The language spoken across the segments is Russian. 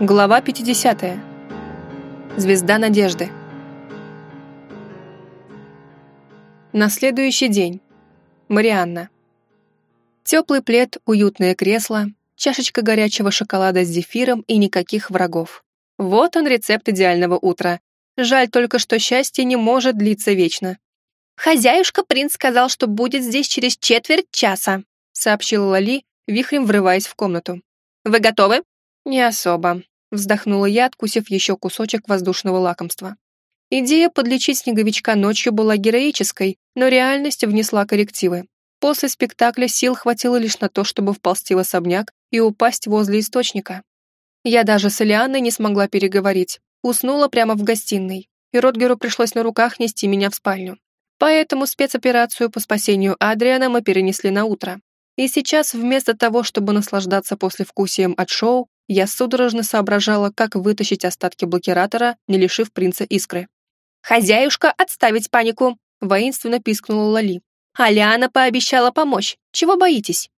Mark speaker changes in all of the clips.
Speaker 1: Глава 50. Звезда надежды. На следующий день. Марианна. Теплый плед, уютное кресло, чашечка горячего шоколада с зефиром и никаких врагов. Вот он рецепт идеального утра. Жаль только, что счастье не может длиться вечно.
Speaker 2: «Хозяюшка принц сказал, что будет здесь через четверть часа», сообщила Лали, вихрем врываясь в комнату. «Вы готовы?»
Speaker 1: «Не особо», — вздохнула я, откусив еще кусочек воздушного лакомства. Идея подлечить снеговичка ночью была героической, но реальность внесла коррективы. После спектакля сил хватило лишь на то, чтобы вползти в особняк и упасть возле источника. Я даже с Элианной не смогла переговорить, уснула прямо в гостиной, и Ротгеру пришлось на руках нести меня в спальню. Поэтому спецоперацию по спасению Адриана мы перенесли на утро. И сейчас, вместо того, чтобы наслаждаться послевкусием от шоу, я судорожно соображала, как вытащить остатки блокиратора, не лишив принца искры.
Speaker 2: «Хозяюшка, отставить панику!» — воинственно пискнула Лали. «Алиана пообещала помочь. Чего боитесь?»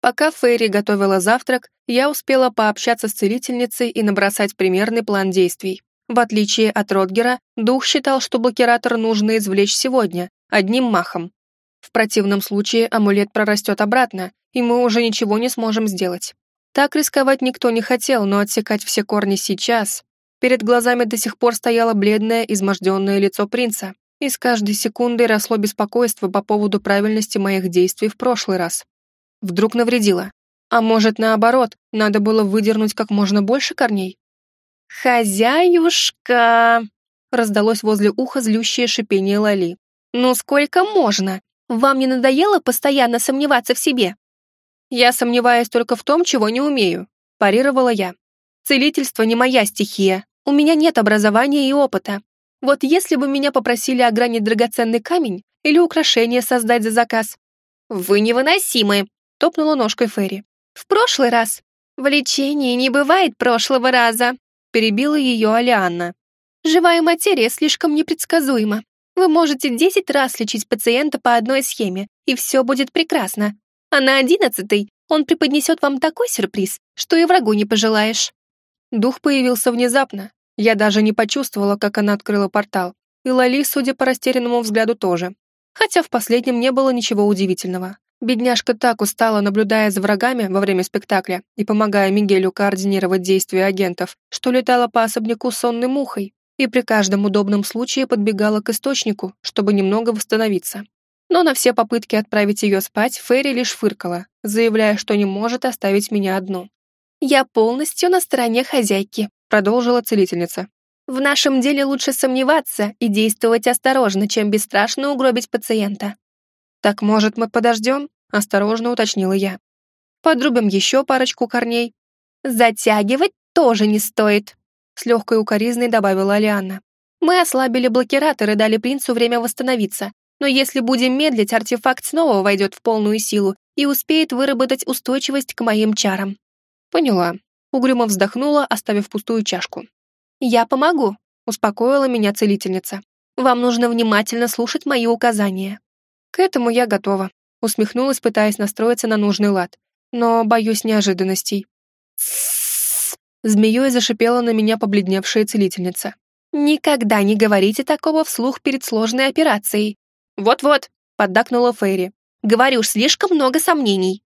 Speaker 1: Пока Фейри готовила завтрак, я успела пообщаться с целительницей и набросать примерный план действий. В отличие от Ротгера, дух считал, что блокиратор нужно извлечь сегодня, одним махом. В противном случае амулет прорастет обратно, и мы уже ничего не сможем сделать. Так рисковать никто не хотел, но отсекать все корни сейчас... Перед глазами до сих пор стояло бледное, изможденное лицо принца, и с каждой секундой росло беспокойство по поводу правильности моих действий в прошлый раз. Вдруг навредило. А может, наоборот, надо было выдернуть как можно больше корней?
Speaker 2: «Хозяюшка!» раздалось возле уха злющее шипение Лали. «Ну сколько можно? Вам не надоело постоянно сомневаться в себе?»
Speaker 1: «Я сомневаюсь только в том, чего не умею», – парировала я. «Целительство не моя стихия. У меня нет образования и опыта. Вот если бы меня попросили огранить драгоценный камень или украшение создать за заказ...»
Speaker 2: «Вы невыносимы», – топнула ножкой Ферри. «В прошлый раз. В лечении не бывает прошлого раза», – перебила ее Алианна. «Живая материя слишком непредсказуема. Вы можете десять раз лечить пациента по одной схеме, и все будет прекрасно а на одиннадцатый он преподнесет вам такой сюрприз, что и врагу не пожелаешь».
Speaker 1: Дух появился внезапно. Я даже не почувствовала, как она открыла портал. И Лали, судя по растерянному взгляду, тоже. Хотя в последнем не было ничего удивительного. Бедняжка так устала, наблюдая за врагами во время спектакля и помогая Мигелю координировать действия агентов, что летала по особняку сонной мухой и при каждом удобном случае подбегала к источнику, чтобы немного восстановиться. Но на все попытки отправить ее спать Ферри лишь фыркала, заявляя, что не может оставить меня одну.
Speaker 2: «Я полностью на стороне хозяйки», — продолжила целительница. «В нашем деле лучше сомневаться и действовать осторожно, чем бесстрашно угробить пациента».
Speaker 1: «Так, может, мы подождем?» — осторожно уточнила я. «Подрубим еще парочку корней».
Speaker 2: «Затягивать тоже не стоит», —
Speaker 1: с легкой укоризной добавила Алианна.
Speaker 2: «Мы ослабили блокиратор и дали принцу время восстановиться, но если будем медлить, артефакт снова войдет в полную силу и успеет выработать устойчивость к моим чарам.
Speaker 1: Поняла. Угрюмо вздохнула, оставив пустую чашку.
Speaker 2: Я помогу, успокоила меня целительница. Вам нужно внимательно слушать мои указания.
Speaker 1: К этому я готова. Усмехнулась, пытаясь настроиться на нужный лад. Но боюсь неожиданностей. Змеей зашипела на меня побледневшая целительница.
Speaker 2: «Никогда не говорите такого вслух перед сложной операцией.
Speaker 1: «Вот-вот», — поддакнула Фейри.
Speaker 2: «Говорю, слишком много сомнений».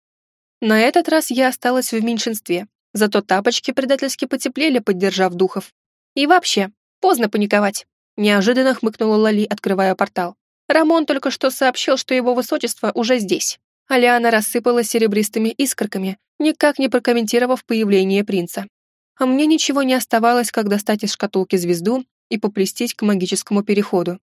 Speaker 1: На этот раз я осталась в меньшинстве, зато тапочки предательски потеплели, поддержав духов. И вообще, поздно паниковать. Неожиданно хмыкнула Лали, открывая портал. Рамон только что сообщил, что его высочество уже здесь. Алиана рассыпалась серебристыми искорками, никак не прокомментировав появление принца. А мне ничего не оставалось, как достать из шкатулки звезду и поплестись к магическому переходу.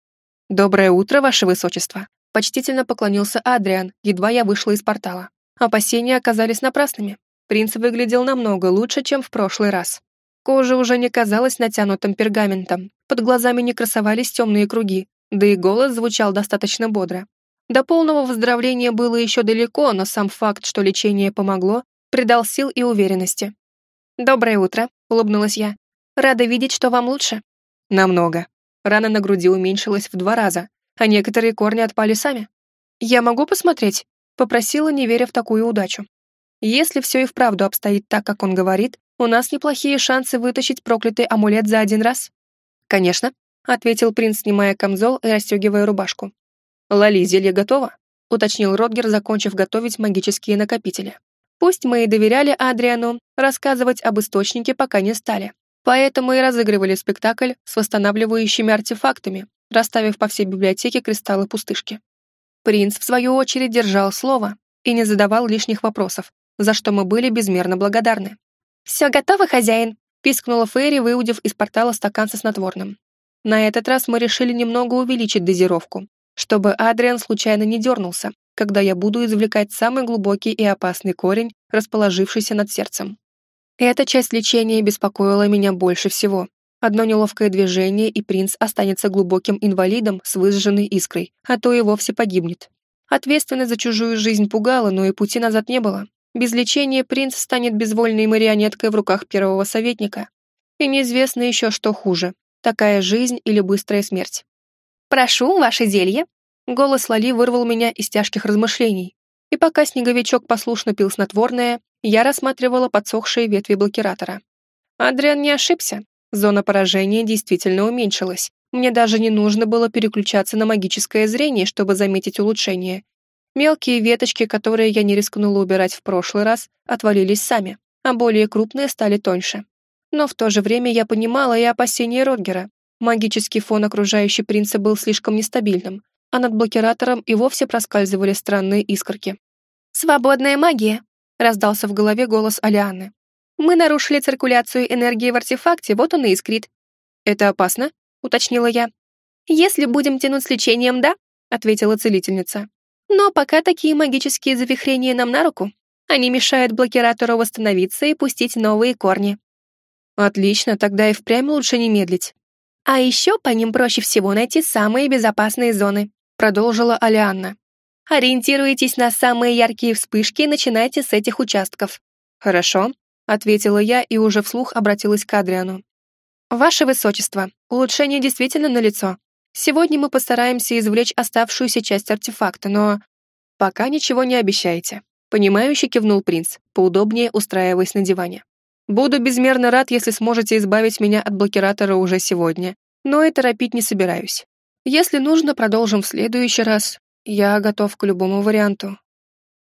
Speaker 1: «Доброе утро, ваше высочество!» Почтительно поклонился Адриан, едва я вышла из портала. Опасения оказались напрасными. Принц выглядел намного лучше, чем в прошлый раз. Кожа уже не казалась натянутым пергаментом, под глазами не красовались темные круги, да и голос звучал достаточно бодро. До полного выздоровления было еще далеко, но сам факт, что лечение помогло, придал сил и уверенности. «Доброе утро», — улыбнулась я. «Рада видеть, что вам лучше». «Намного», Рана на груди уменьшилась в два раза, а некоторые корни отпали сами. «Я могу посмотреть?» — попросила, не веря в такую удачу. Если все и вправду обстоит так, как он говорит, У нас неплохие шансы вытащить проклятый амулет за один раз. Конечно, ответил принц, снимая камзол и расстегивая рубашку. Лали, зелье готово? уточнил Ротгер, закончив готовить магические накопители. Пусть мы и доверяли Адриану, рассказывать об источнике пока не стали. Поэтому и разыгрывали спектакль с восстанавливающими артефактами, расставив по всей библиотеке кристаллы-пустышки. Принц, в свою очередь, держал слово и не задавал лишних вопросов, за что мы были безмерно благодарны. «Все готово, хозяин?» — пискнула Фейри, выудив из портала стакан со снотворным. На этот раз мы решили немного увеличить дозировку, чтобы Адриан случайно не дернулся, когда я буду извлекать самый глубокий и опасный корень, расположившийся над сердцем. Эта часть лечения беспокоила меня больше всего. Одно неловкое движение, и принц останется глубоким инвалидом с выжженной искрой, а то и вовсе погибнет. Ответственность за чужую жизнь пугала, но и пути назад не было. Без лечения принц станет безвольной марионеткой в руках первого советника. И неизвестно еще, что хуже — такая жизнь или быстрая смерть. «Прошу, ваше зелье!» Голос Лали вырвал меня из тяжких размышлений. И пока снеговичок послушно пил снотворное, я рассматривала подсохшие ветви блокиратора. Адриан не ошибся. Зона поражения действительно уменьшилась. Мне даже не нужно было переключаться на магическое зрение, чтобы заметить улучшение. Мелкие веточки, которые я не рискнула убирать в прошлый раз, отвалились сами, а более крупные стали тоньше. Но в то же время я понимала и опасения Ротгера. Магический фон окружающей принца был слишком нестабильным, а над блокиратором и вовсе проскальзывали странные искорки. «Свободная магия!» — раздался в голове голос Алианы. «Мы нарушили циркуляцию энергии в артефакте, вот он и искрит». «Это опасно?» — уточнила я. «Если будем тянуть с лечением, да?» — ответила целительница. Но пока такие магические завихрения нам на руку. Они мешают блокиратору восстановиться и пустить новые корни. Отлично, тогда и впрямь лучше не медлить. А еще по ним проще всего найти самые безопасные зоны, продолжила Алианна. Ориентируйтесь на самые яркие вспышки и начинайте с этих участков. Хорошо, ответила я и уже вслух обратилась к Адриану. Ваше Высочество, улучшение действительно налицо. Сегодня мы постараемся извлечь оставшуюся часть артефакта, но... Пока ничего не обещайте. Понимающе кивнул принц, поудобнее устраиваясь на диване. Буду безмерно рад, если сможете избавить меня от блокиратора уже сегодня, но и торопить не собираюсь. Если нужно, продолжим в следующий раз. Я готов к любому варианту.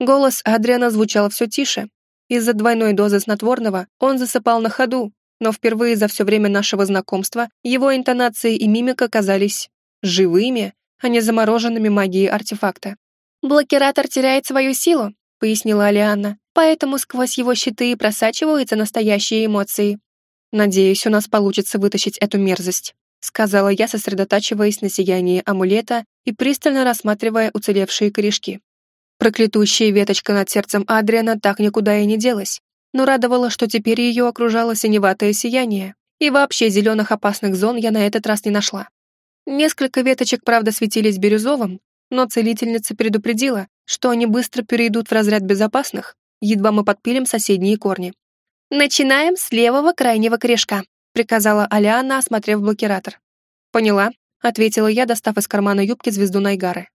Speaker 1: Голос Адриана звучал все тише. Из-за двойной дозы снотворного он засыпал на ходу, но впервые за все время нашего знакомства его интонации и мимика казались живыми, а не замороженными магией артефакта. «Блокиратор теряет свою силу», — пояснила Алианна, «поэтому сквозь его щиты просачиваются настоящие эмоции. Надеюсь, у нас получится вытащить эту мерзость», — сказала я, сосредотачиваясь на сиянии амулета и пристально рассматривая уцелевшие корешки. Проклятущая веточка над сердцем Адриана так никуда и не делась, но радовало, что теперь ее окружало синеватое сияние, и вообще зеленых опасных зон я на этот раз не нашла. Несколько веточек, правда, светились бирюзовым, но целительница предупредила, что они быстро перейдут в разряд безопасных, едва мы подпилим соседние корни. «Начинаем с левого крайнего корешка», приказала Алиана, осмотрев блокиратор. «Поняла», — ответила я, достав из кармана юбки звезду Найгары.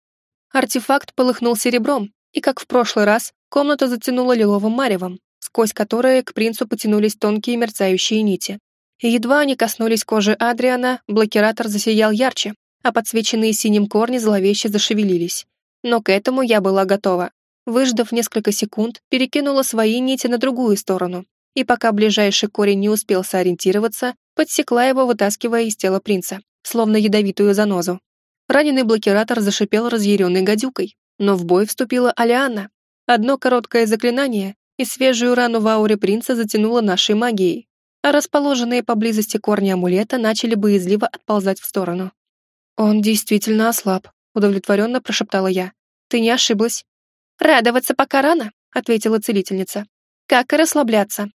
Speaker 1: Артефакт полыхнул серебром, и, как в прошлый раз, комната затянула лиловым маревом, сквозь которое к принцу потянулись тонкие мерцающие нити и едва они коснулись кожи Адриана, блокиратор засиял ярче, а подсвеченные синим корни зловеще зашевелились. Но к этому я была готова. Выждав несколько секунд, перекинула свои нити на другую сторону, и пока ближайший корень не успел сориентироваться, подсекла его, вытаскивая из тела принца, словно ядовитую занозу. Раненый блокиратор зашипел разъяренной гадюкой, но в бой вступила Алиана. Одно короткое заклинание, и свежую рану в ауре принца затянуло нашей магией, а расположенные поблизости корни амулета начали боязливо отползать в сторону. «Он действительно ослаб», — удовлетворенно прошептала я. «Ты не ошиблась». «Радоваться пока рано», — ответила целительница. «Как и расслабляться.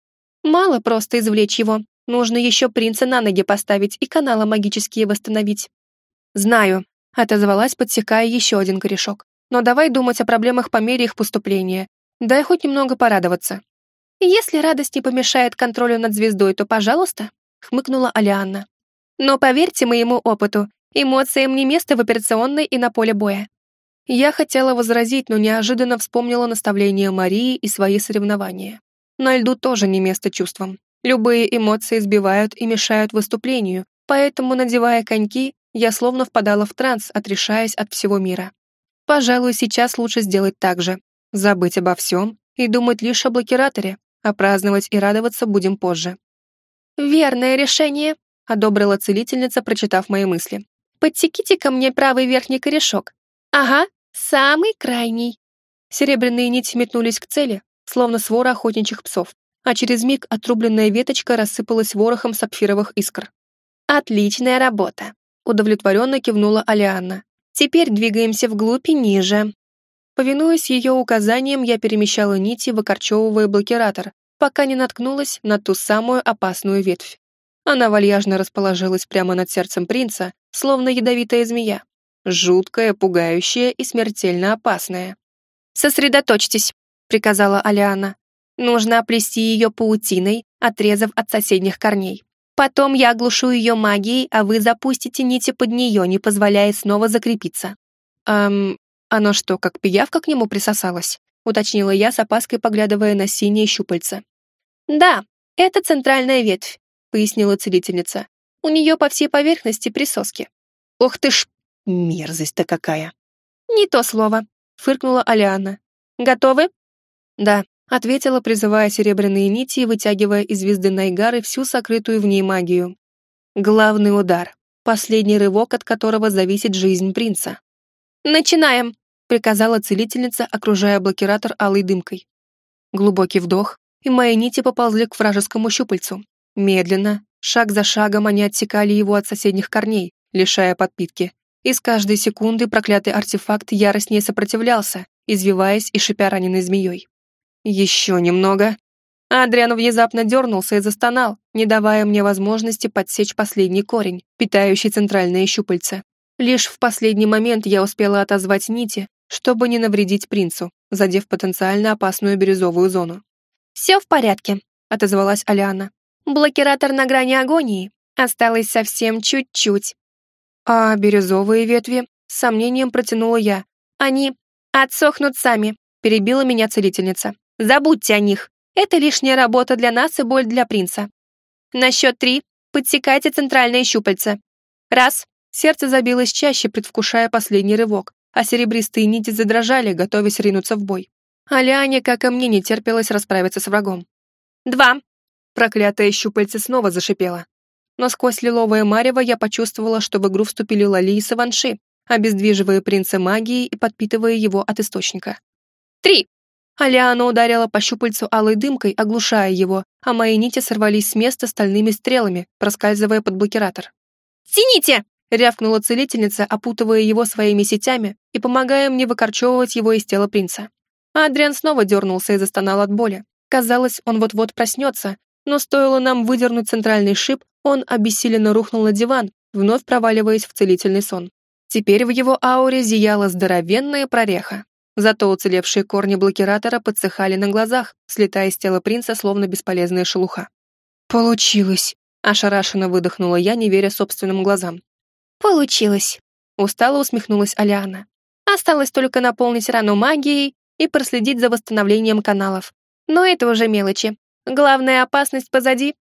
Speaker 1: Мало просто извлечь его. Нужно еще принца на ноги поставить и каналы магические восстановить». «Знаю», — отозвалась, подсекая еще один корешок. «Но давай думать о проблемах по мере их поступления. Дай хоть немного порадоваться». «Если радость не помешает контролю над звездой, то пожалуйста», — хмыкнула Алианна. «Но поверьте моему опыту, эмоциям не место в операционной и на поле боя». Я хотела возразить, но неожиданно вспомнила наставление Марии и свои соревнования. На льду тоже не место чувствам. Любые эмоции сбивают и мешают выступлению, поэтому, надевая коньки, я словно впадала в транс, отрешаясь от всего мира. Пожалуй, сейчас лучше сделать так же. Забыть обо всем и думать лишь о блокираторе, а праздновать и радоваться будем позже.
Speaker 2: «Верное решение», — одобрила целительница, прочитав мои мысли. подсеките ко мне правый верхний корешок. Ага, самый крайний».
Speaker 1: Серебряные нити метнулись к цели, словно свора охотничьих псов, а через миг отрубленная веточка рассыпалась ворохом сапфировых искр.
Speaker 2: «Отличная работа», — удовлетворенно кивнула Алианна. «Теперь двигаемся вглубь и ниже».
Speaker 1: Повинуясь ее указаниям, я перемещала нити, выкорчевывая блокиратор, пока не наткнулась на ту самую опасную ветвь. Она вальяжно расположилась прямо над сердцем принца, словно ядовитая змея. Жуткая, пугающая и смертельно опасная.
Speaker 2: «Сосредоточьтесь», — приказала Алиана. «Нужно оплести ее паутиной, отрезав от соседних корней. Потом я оглушу ее магией, а вы запустите нити под нее, не позволяя снова закрепиться».
Speaker 1: «Эм, оно что, как пиявка к нему присосалась?» — уточнила я с опаской, поглядывая на синие щупальца.
Speaker 2: «Да, это центральная ветвь», — пояснила целительница. «У нее по всей поверхности присоски».
Speaker 1: «Ух ты ж, мерзость-то какая!»
Speaker 2: «Не то слово», — фыркнула Алиана. «Готовы?»
Speaker 1: «Да», — ответила, призывая серебряные нити и вытягивая из звезды Найгары всю сокрытую в ней магию. Главный удар, последний рывок, от которого зависит жизнь принца.
Speaker 2: «Начинаем!» — приказала
Speaker 1: целительница, окружая блокиратор алой дымкой. Глубокий вдох, и мои нити поползли к вражескому щупальцу. Медленно, шаг за шагом они отсекали его от соседних корней, лишая подпитки. И с каждой секунды проклятый артефакт яростнее сопротивлялся, извиваясь и шипя раненой змеей. Еще немного. Адриан внезапно дернулся и застонал, не давая мне возможности подсечь последний корень, питающий центральное щупальце. Лишь в последний момент я успела отозвать нити, чтобы не навредить принцу, задев потенциально опасную бирюзовую зону.
Speaker 2: «Все в порядке», — отозвалась Аляна. «Блокиратор на грани агонии. Осталось совсем чуть-чуть».
Speaker 1: «А бирюзовые ветви?» — с сомнением протянула я.
Speaker 2: «Они отсохнут сами», — перебила меня целительница. «Забудьте о них. Это лишняя работа для нас и боль для принца. На счет три подсекайте центральное щупальце. Раз».
Speaker 1: Сердце забилось чаще, предвкушая последний рывок, а серебристые нити задрожали, готовясь ринуться в бой. Аляне, как и мне, не терпелось расправиться с врагом.
Speaker 2: «Два!»
Speaker 1: Проклятое щупальце снова зашипело. Но сквозь лиловое марево я почувствовала, что в игру вступили Лали и Саванши, обездвиживая принца магией и подпитывая его от источника.
Speaker 2: «Три!»
Speaker 1: Алиана ударила по щупальцу алой дымкой, оглушая его, а мои нити сорвались с места стальными стрелами, проскальзывая под блокиратор.
Speaker 2: «Тяните!»
Speaker 1: — рявкнула целительница, опутывая его своими сетями и помогая мне выкорчевывать его из тела принца. Адриан снова дернулся и застонал от боли. Казалось, он вот-вот проснется, но стоило нам выдернуть центральный шип, он обессиленно рухнул на диван, вновь проваливаясь в целительный сон. Теперь в его ауре зияла здоровенная прореха. Зато уцелевшие корни блокиратора подсыхали на глазах, слетая с тела принца, словно бесполезная шелуха. «Получилось!» — ошарашенно выдохнула я, не веря собственным глазам.
Speaker 2: «Получилось!»
Speaker 1: — устало усмехнулась Алиана.
Speaker 2: «Осталось только наполнить рану магией и проследить за восстановлением каналов. Но это уже мелочи. Главная опасность позади.